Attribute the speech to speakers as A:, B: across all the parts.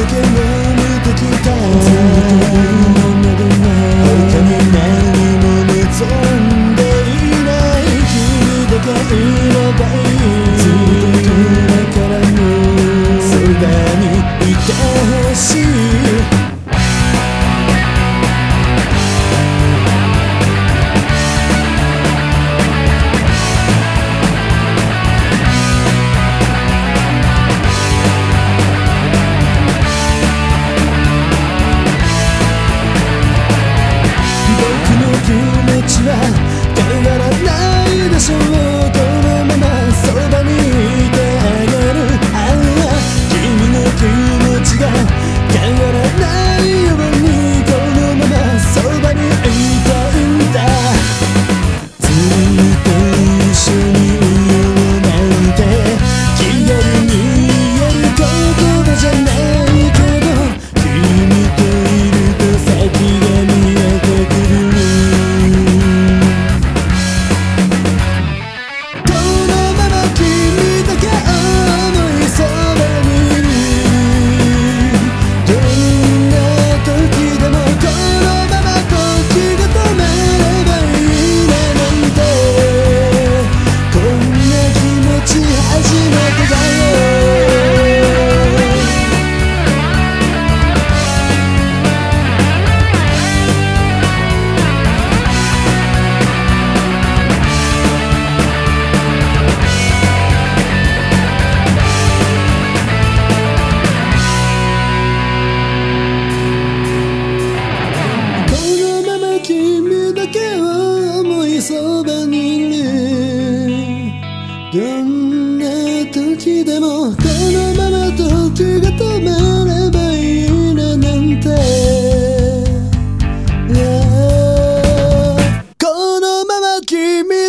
A: beginning.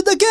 A: だけ